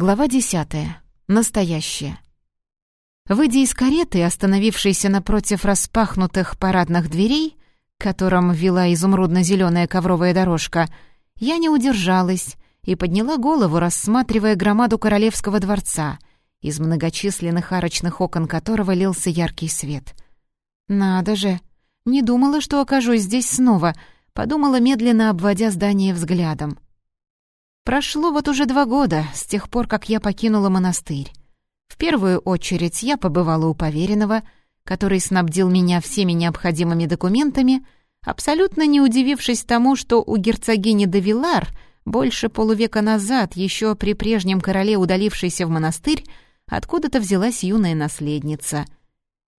Глава десятая. Настоящее. Выйдя из кареты, остановившейся напротив распахнутых парадных дверей, к которым вела изумрудно-зеленая ковровая дорожка, я не удержалась и подняла голову, рассматривая громаду королевского дворца, из многочисленных арочных окон которого лился яркий свет. «Надо же! Не думала, что окажусь здесь снова», — подумала, медленно обводя здание взглядом. Прошло вот уже два года с тех пор, как я покинула монастырь. В первую очередь я побывала у поверенного, который снабдил меня всеми необходимыми документами, абсолютно не удивившись тому, что у герцогини де Вилар больше полувека назад, еще при прежнем короле, удалившейся в монастырь, откуда-то взялась юная наследница.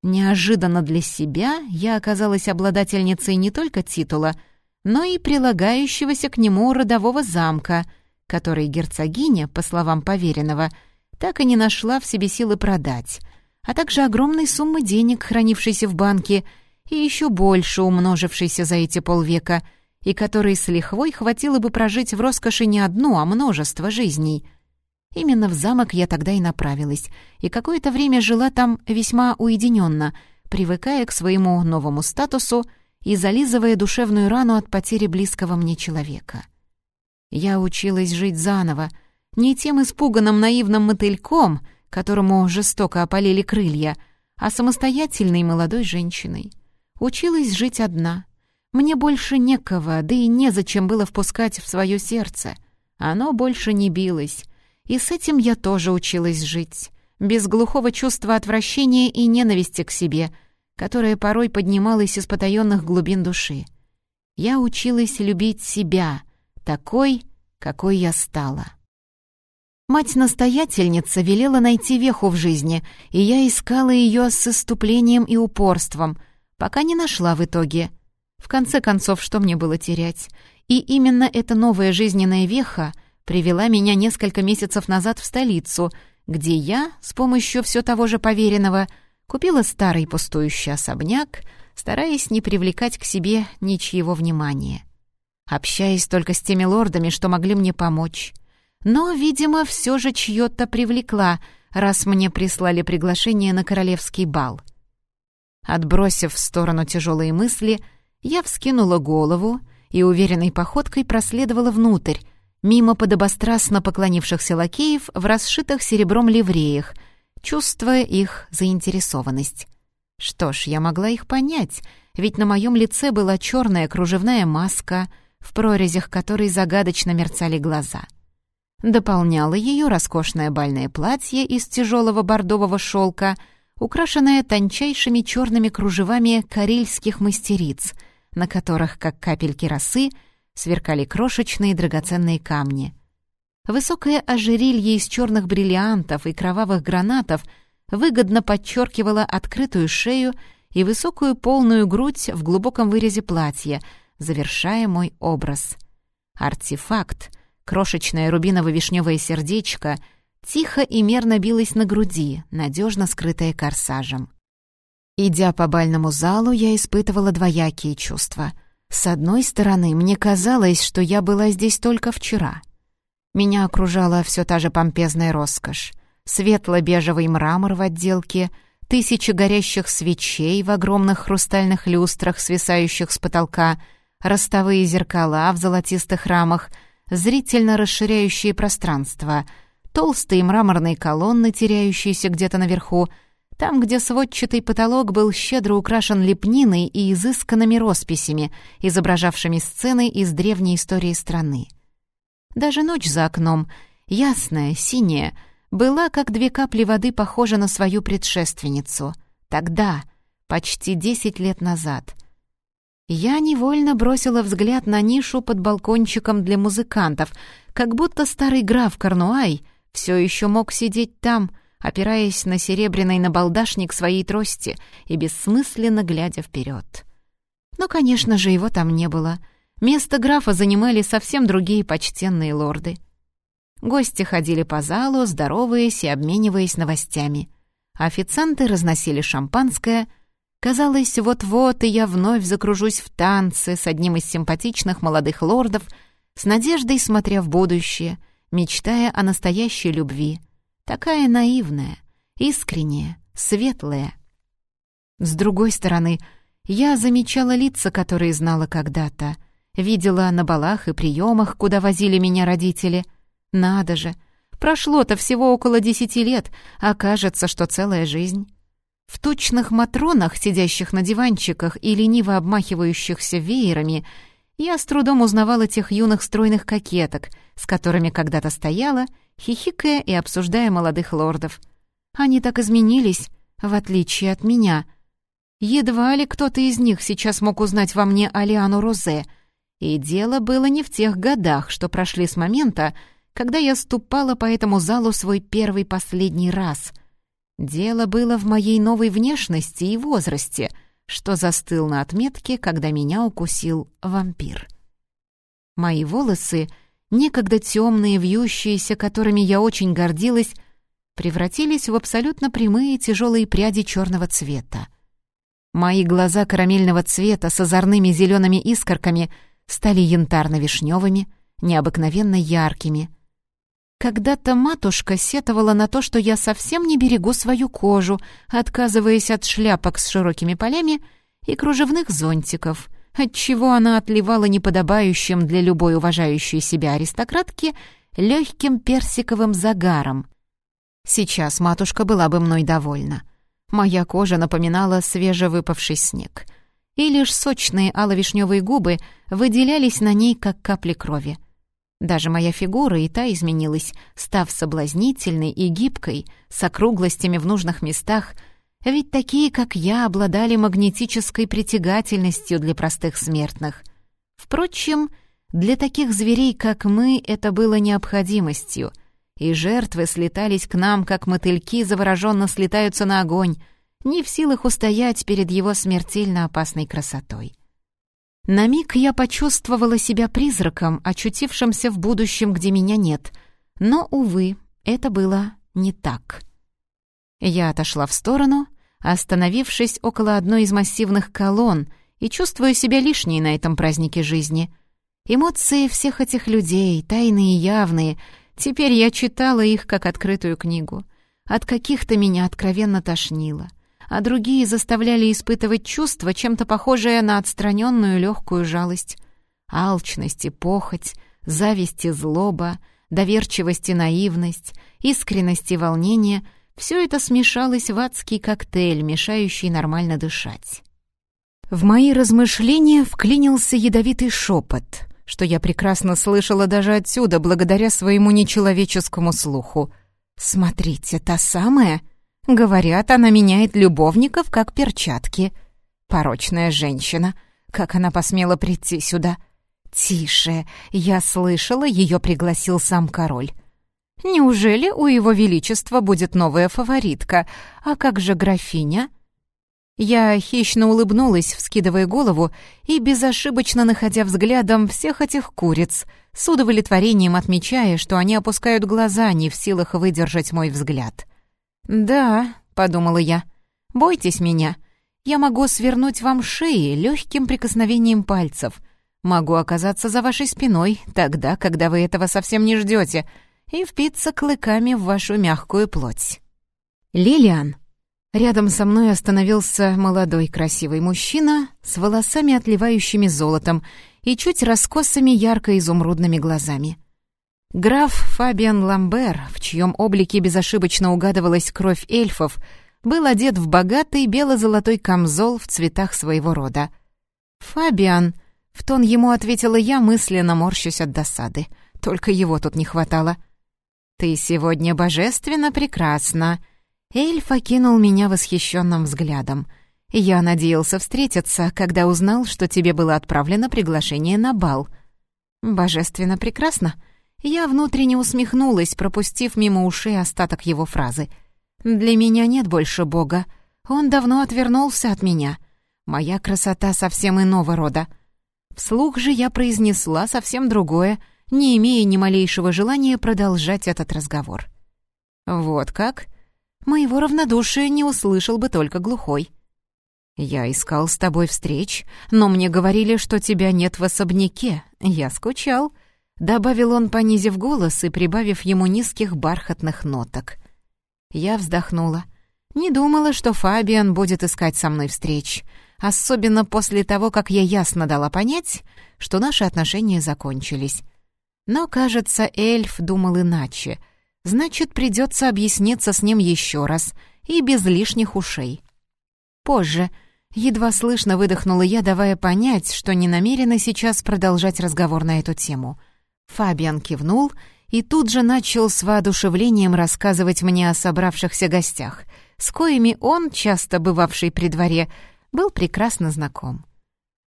Неожиданно для себя я оказалась обладательницей не только титула, но и прилагающегося к нему родового замка — который герцогиня, по словам поверенного, так и не нашла в себе силы продать, а также огромной суммы денег, хранившейся в банке, и еще больше умножившейся за эти полвека, и которой с лихвой хватило бы прожить в роскоши не одну, а множество жизней. Именно в замок я тогда и направилась, и какое-то время жила там весьма уединенно, привыкая к своему новому статусу и зализывая душевную рану от потери близкого мне человека. Я училась жить заново, не тем испуганным наивным мотыльком, которому жестоко опалили крылья, а самостоятельной молодой женщиной. Училась жить одна. Мне больше некого, да и незачем было впускать в свое сердце. Оно больше не билось. И с этим я тоже училась жить, без глухого чувства отвращения и ненависти к себе, которое порой поднималось из потаенных глубин души. Я училась любить себя — такой, какой я стала. Мать-настоятельница велела найти веху в жизни, и я искала ее с иступлением и упорством, пока не нашла в итоге. В конце концов, что мне было терять? И именно эта новая жизненная веха привела меня несколько месяцев назад в столицу, где я, с помощью все того же поверенного, купила старый пустующий особняк, стараясь не привлекать к себе ничьего внимания общаясь только с теми лордами, что могли мне помочь. Но, видимо, все же чьё-то привлекла, раз мне прислали приглашение на королевский бал. Отбросив в сторону тяжелые мысли, я вскинула голову и уверенной походкой проследовала внутрь, мимо подобострастно поклонившихся лакеев в расшитых серебром ливреях, чувствуя их заинтересованность. Что ж, я могла их понять, ведь на моем лице была черная кружевная маска — в прорезях которой загадочно мерцали глаза. Дополняло ее роскошное бальное платье из тяжелого бордового шелка, украшенное тончайшими черными кружевами карельских мастериц, на которых, как капельки росы, сверкали крошечные драгоценные камни. Высокое ожерелье из черных бриллиантов и кровавых гранатов выгодно подчеркивало открытую шею и высокую полную грудь в глубоком вырезе платья — завершая мой образ. Артефакт, крошечное рубиново-вишневое сердечко, тихо и мерно билось на груди, надежно скрытое корсажем. Идя по бальному залу, я испытывала двоякие чувства. С одной стороны, мне казалось, что я была здесь только вчера. Меня окружала все та же помпезная роскошь. Светло-бежевый мрамор в отделке — тысячи горящих свечей в огромных хрустальных люстрах, свисающих с потолка, ростовые зеркала в золотистых рамах, зрительно расширяющие пространство, толстые мраморные колонны, теряющиеся где-то наверху, там, где сводчатый потолок был щедро украшен лепниной и изысканными росписями, изображавшими сцены из древней истории страны. Даже ночь за окном, ясная, синяя, была, как две капли воды, похожа на свою предшественницу. Тогда, почти десять лет назад — я невольно бросила взгляд на нишу под балкончиком для музыкантов, как будто старый граф Корнуай все еще мог сидеть там, опираясь на серебряный набалдашник своей трости и бессмысленно глядя вперед. Но, конечно же, его там не было. Место графа занимали совсем другие почтенные лорды. Гости ходили по залу, здороваясь и обмениваясь новостями. Официанты разносили шампанское — Казалось, вот-вот и я вновь закружусь в танце с одним из симпатичных молодых лордов, с надеждой смотря в будущее, мечтая о настоящей любви. Такая наивная, искренняя, светлая. С другой стороны, я замечала лица, которые знала когда-то. Видела на балах и приемах, куда возили меня родители. Надо же, прошло-то всего около десяти лет, а кажется, что целая жизнь. В тучных матронах, сидящих на диванчиках и лениво обмахивающихся веерами, я с трудом узнавала тех юных стройных кокеток, с которыми когда-то стояла, хихикая и обсуждая молодых лордов. Они так изменились, в отличие от меня. Едва ли кто-то из них сейчас мог узнать во мне Алиану Розе. И дело было не в тех годах, что прошли с момента, когда я ступала по этому залу свой первый последний раз. Дело было в моей новой внешности и возрасте — что застыл на отметке, когда меня укусил вампир. Мои волосы, некогда темные, вьющиеся, которыми я очень гордилась, превратились в абсолютно прямые тяжелые пряди черного цвета. Мои глаза карамельного цвета с озорными зелеными искорками стали янтарно-вишневыми, необыкновенно яркими — когда-то матушка сетовала на то, что я совсем не берегу свою кожу, отказываясь от шляпок с широкими полями и кружевных зонтиков, отчего она отливала неподобающим для любой уважающей себя аристократки легким персиковым загаром. Сейчас матушка была бы мной довольна. Моя кожа напоминала свежевыпавший снег, и лишь сочные аловишневые губы выделялись на ней, как капли крови — даже моя фигура и та изменилась, став соблазнительной и гибкой, с округлостями в нужных местах, ведь такие, как я, обладали магнетической притягательностью для простых смертных. Впрочем, для таких зверей, как мы, это было необходимостью, и жертвы слетались к нам, как мотыльки завороженно слетаются на огонь, не в силах устоять перед его смертельно опасной красотой. На миг я почувствовала себя призраком, очутившимся в будущем, где меня нет. Но, увы, это было не так. Я отошла в сторону, остановившись около одной из массивных колонн и чувствуя себя лишней на этом празднике жизни. Эмоции всех этих людей, тайные и явные, теперь я читала их как открытую книгу. От каких-то меня откровенно тошнило — а другие заставляли испытывать чувство, чем-то похожее на отстраненную легкую жалость. Алчность и похоть, зависть и злоба, доверчивость и наивность, искренность и волнение — все это смешалось в адский коктейль, мешающий нормально дышать. В мои размышления вклинился ядовитый шепот, что я прекрасно слышала даже отсюда, благодаря своему нечеловеческому слуху. «Смотрите, та самая?» Говорят, она меняет любовников, как перчатки. Порочная женщина. Как она посмела прийти сюда? Тише, я слышала, ее пригласил сам король. Неужели у его величества будет новая фаворитка? А как же графиня? Я хищно улыбнулась, вскидывая голову и безошибочно находя взглядом всех этих куриц, с удовлетворением отмечая, что они опускают глаза, не в силах выдержать мой взгляд. «Да», — подумала я, — «бойтесь меня. Я могу свернуть вам шеи легким прикосновением пальцев. Могу оказаться за вашей спиной тогда, когда вы этого совсем не ждете, и впиться клыками в вашу мягкую плоть». «Лилиан». Рядом со мной остановился молодой красивый мужчина с волосами, отливающими золотом, и чуть раскосыми ярко-изумрудными глазами. Граф Фабиан Ламбер, в чьем облике безошибочно угадывалась кровь эльфов, был одет в богатый бело-золотой камзол в цветах своего рода. «Фабиан», — в тон ему ответила я, мысленно морщусь от досады. Только его тут не хватало. «Ты сегодня божественно прекрасна», Эльф окинул меня восхищенным взглядом. «Я надеялся встретиться, когда узнал, что тебе было отправлено приглашение на бал». «Божественно прекрасно?» Я внутренне усмехнулась, пропустив мимо ушей остаток его фразы. «Для меня нет больше Бога. Он давно отвернулся от меня. Моя красота совсем иного рода». Вслух же я произнесла совсем другое, не имея ни малейшего желания продолжать этот разговор. «Вот как?» Моего равнодушия не услышал бы только глухой. «Я искал с тобой встреч, но мне говорили, что тебя нет в особняке. Я скучал. Добавил он, понизив голос и прибавив ему низких бархатных ноток. Я вздохнула. Не думала, что Фабиан будет искать со мной встреч, особенно после того, как я ясно дала понять, что наши отношения закончились. Но, кажется, эльф думал иначе. Значит, придется объясниться с ним еще раз и без лишних ушей. Позже едва слышно выдохнула я, давая понять, что не намерена сейчас продолжать разговор на эту тему. Фабиан кивнул и тут же начал с воодушевлением рассказывать мне о собравшихся гостях, с коими он, часто бывавший при дворе, был прекрасно знаком.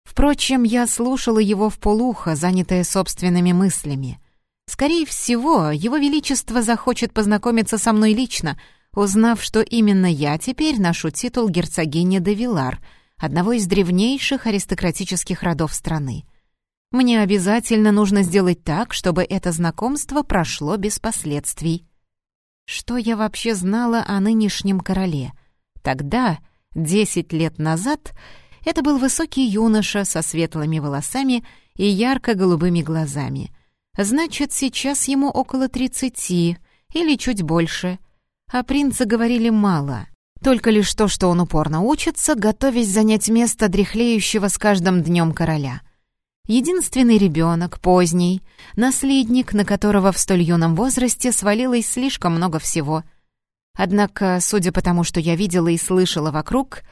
Впрочем, я слушала его в полухо, занятая собственными мыслями. Скорее всего, его величество захочет познакомиться со мной лично, узнав, что именно я теперь ношу титул герцогини де Вилар, одного из древнейших аристократических родов страны. Мне обязательно нужно сделать так, чтобы это знакомство прошло без последствий. Что я вообще знала о нынешнем короле? Тогда, десять лет назад, это был высокий юноша со светлыми волосами и ярко-голубыми глазами. Значит, сейчас ему около тридцати или чуть больше. О принце говорили мало. Только лишь то, что он упорно учится, готовясь занять место дряхлеющего с каждым днем короля. Единственный ребенок, поздний, наследник, на которого в столь юном возрасте свалилось слишком много всего. Однако, судя по тому, что я видела и слышала вокруг,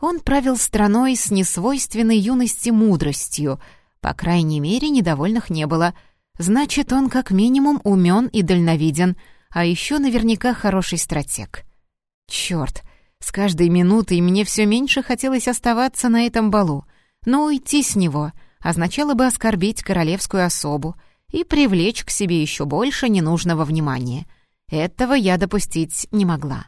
он правил страной с несвойственной юности мудростью, по крайней мере, недовольных не было. Значит, он как минимум умен и дальновиден, а еще наверняка хороший стратег. Черт, с каждой минутой мне все меньше хотелось оставаться на этом балу, но уйти с него означало бы оскорбить королевскую особу и привлечь к себе еще больше ненужного внимания. Этого я допустить не могла.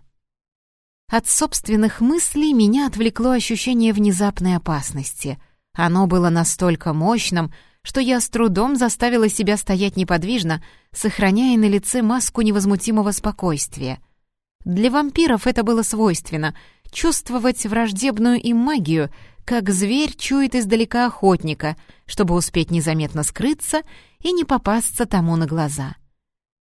От собственных мыслей меня отвлекло ощущение внезапной опасности. Оно было настолько мощным, что я с трудом заставила себя стоять неподвижно, сохраняя на лице маску невозмутимого спокойствия. Для вампиров это было свойственно — чувствовать враждебную им магию, как зверь чует издалека охотника, чтобы успеть незаметно скрыться и не попасться тому на глаза.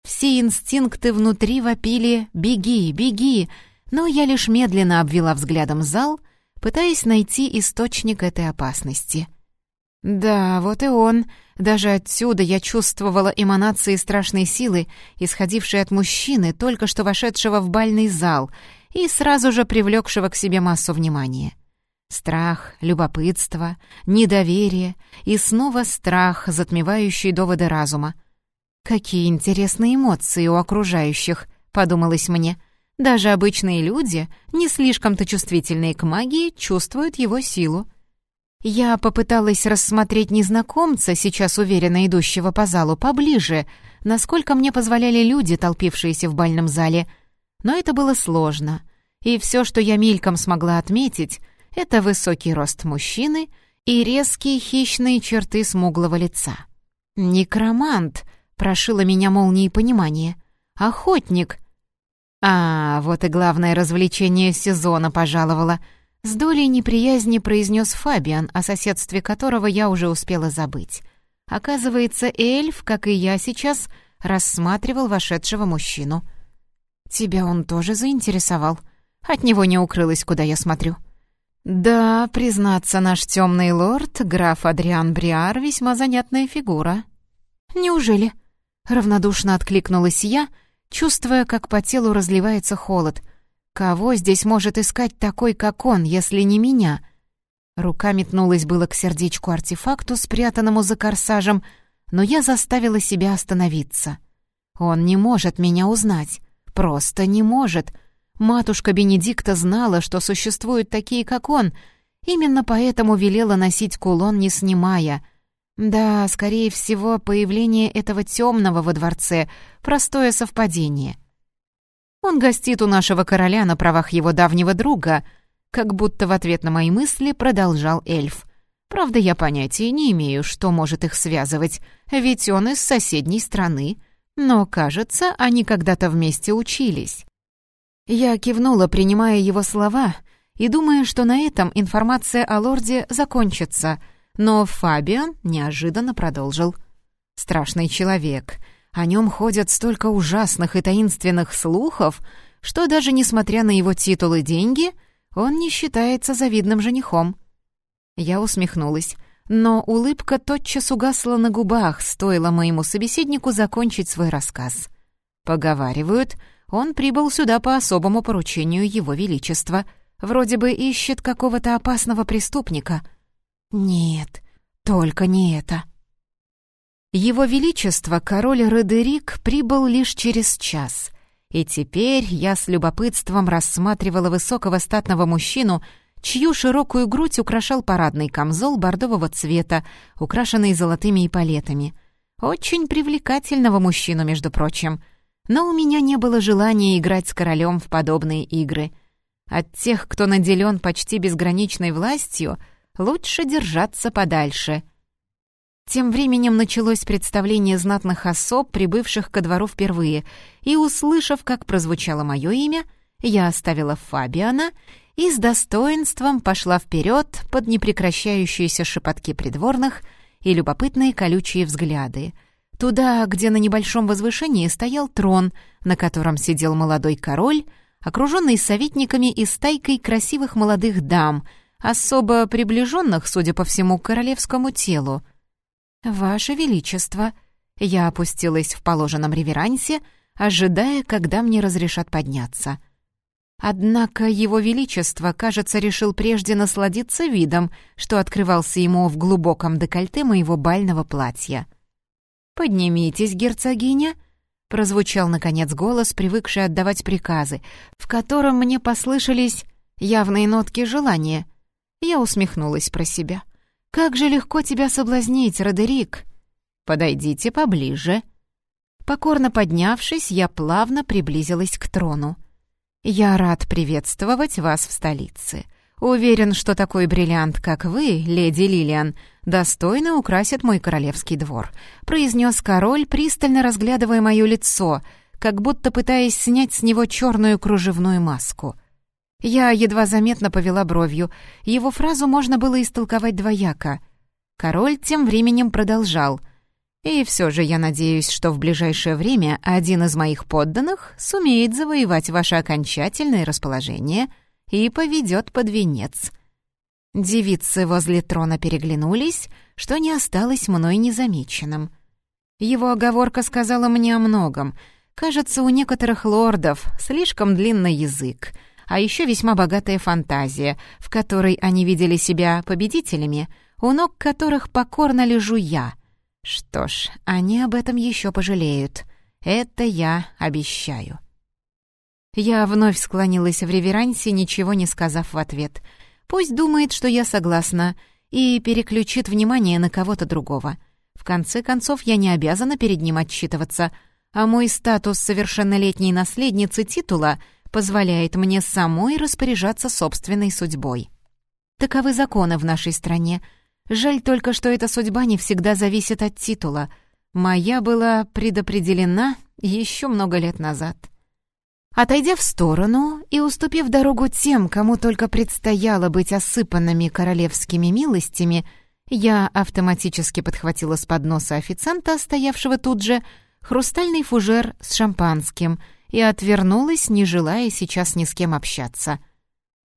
Все инстинкты внутри вопили «беги, беги», но я лишь медленно обвела взглядом зал, пытаясь найти источник этой опасности. Да, вот и он. Даже отсюда я чувствовала эманации страшной силы, исходившей от мужчины, только что вошедшего в бальный зал и сразу же привлекшего к себе массу внимания. Страх, любопытство, недоверие и снова страх, затмевающий доводы разума. «Какие интересные эмоции у окружающих», — подумалось мне, — даже обычные люди, не слишком-то чувствительные к магии, чувствуют его силу. Я попыталась рассмотреть незнакомца, сейчас уверенно идущего по залу, поближе, насколько мне позволяли люди, толпившиеся в бальном зале. Но это было сложно. И все, что я мельком смогла отметить, это высокий рост мужчины и резкие хищные черты смуглого лица. «Некромант», — прошило меня молнией понимания. «Охотник», «А, вот и главное развлечение сезона пожаловало», — с долей неприязни произнес Фабиан, о соседстве которого я уже успела забыть. Оказывается, эльф, как и я сейчас, рассматривал вошедшего мужчину. «Тебя он тоже заинтересовал? От него не укрылось, куда я смотрю». «Да, признаться, наш темный лорд, граф Адриан Бриар, весьма занятная фигура». «Неужели?» — равнодушно откликнулась я — чувствуя, как по телу разливается холод. Кого здесь может искать такой, как он, если не меня? Рука метнулась было к сердечку-артефакту, спрятанному за корсажем, но я заставила себя остановиться. Он не может меня узнать. Просто не может. Матушка Бенедикта знала, что существуют такие, как он, именно поэтому велела носить кулон, не снимая — да, скорее всего, появление этого темного во дворце — простое совпадение. Он гостит у нашего короля на правах его давнего друга, как будто в ответ на мои мысли продолжал эльф. Правда, я понятия не имею, что может их связывать, ведь он из соседней страны, но, кажется, они когда-то вместе учились. Я кивнула, принимая его слова, и думая, что на этом информация о лорде закончится — но Фабиан неожиданно продолжил. Страшный человек. О нем ходят столько ужасных и таинственных слухов, что даже несмотря на его титул и деньги, он не считается завидным женихом. Я усмехнулась, но улыбка тотчас угасла на губах, стоило моему собеседнику закончить свой рассказ. Поговаривают, он прибыл сюда по особому поручению Его Величества. Вроде бы ищет какого-то опасного преступника. Нет, только не это. Его Величество, король Родерик, прибыл лишь через час. И теперь я с любопытством рассматривала высокого статного мужчину, чью широкую грудь украшал парадный камзол бордового цвета, украшенный золотыми эполетами. Очень привлекательного мужчину, между прочим. Но у меня не было желания играть с королем в подобные игры. От тех, кто наделен почти безграничной властью, лучше держаться подальше — тем временем началось представление знатных особ, прибывших ко двору впервые, и, услышав, как прозвучало мое имя, я оставила Фабиана и с достоинством пошла вперед под непрекращающиеся шепотки придворных и любопытные колючие взгляды. Туда, где на небольшом возвышении стоял трон, на котором сидел молодой король, окруженный советниками и стайкой красивых молодых дам, особо приближенных, судя по всему, к королевскому телу — «Ваше Величество!» Я опустилась в положенном реверансе, ожидая, когда мне разрешат подняться. Однако Его Величество, кажется, решил прежде насладиться видом, что открывался ему в глубоком декольте моего бального платья. «Поднимитесь, герцогиня!» — прозвучал, наконец, голос, привыкший отдавать приказы, в котором мне послышались явные нотки желания. Я усмехнулась про себя. «Как же легко тебя соблазнить, Родерик!» «Подойдите поближе». Покорно поднявшись, я плавно приблизилась к трону. «Я рад приветствовать вас в столице. Уверен, что такой бриллиант, как вы, леди Лилиан, достойно украсит мой королевский двор», — произнес король, пристально разглядывая мое лицо, как будто пытаясь снять с него черную кружевную маску — я едва заметно повела бровью. Его фразу можно было истолковать двояко. Король тем временем продолжал. «И все же я надеюсь, что в ближайшее время один из моих подданных сумеет завоевать ваше окончательное расположение и поведет под венец». Девицы возле трона переглянулись, что не осталось мной незамеченным. Его оговорка сказала мне о многом. Кажется, у некоторых лордов слишком длинный язык — а еще весьма богатая фантазия, в которой они видели себя победителями, у ног которых покорно лежу я. Что ж, они об этом еще пожалеют. Это я обещаю. Я вновь склонилась в реверансе, ничего не сказав в ответ. Пусть думает, что я согласна, и переключит внимание на кого-то другого. В конце концов, я не обязана перед ним отчитываться, а мой статус совершеннолетней наследницы титула — позволяет мне самой распоряжаться собственной судьбой. Таковы законы в нашей стране. Жаль только, что эта судьба не всегда зависит от титула. Моя была предопределена еще много лет назад. Отойдя в сторону и уступив дорогу тем, кому только предстояло быть осыпанными королевскими милостями, я автоматически подхватила с подноса официанта, стоявшего тут же, хрустальный фужер с шампанским — и отвернулась, не желая сейчас ни с кем общаться.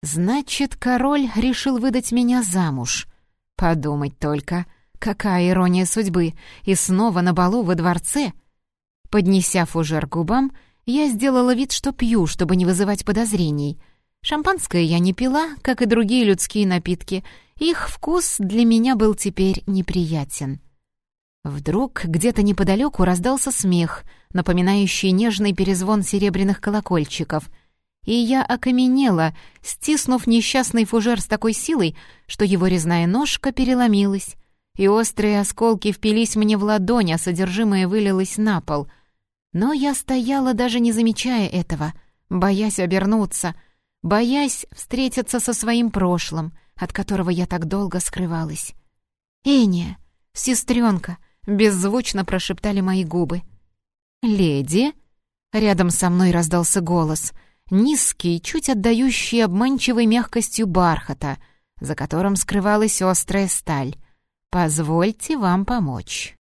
«Значит, король решил выдать меня замуж. Подумать только, какая ирония судьбы, и снова на балу во дворце». Поднеся фужер к губам, я сделала вид, что пью, чтобы не вызывать подозрений. Шампанское я не пила, как и другие людские напитки. Их вкус для меня был теперь неприятен. Вдруг где-то неподалеку раздался смех, напоминающий нежный перезвон серебряных колокольчиков, и я окаменела, стиснув несчастный фужер с такой силой, что его резная ножка переломилась, и острые осколки впились мне в ладонь, а содержимое вылилось на пол. Но я стояла, даже не замечая этого, боясь обернуться, боясь встретиться со своим прошлым, от которого я так долго скрывалась. «Эния, сестренка!» — беззвучно прошептали мои губы. «Леди?» — рядом со мной раздался голос, низкий, чуть отдающий обманчивой мягкостью бархата, за которым скрывалась острая сталь. «Позвольте вам помочь».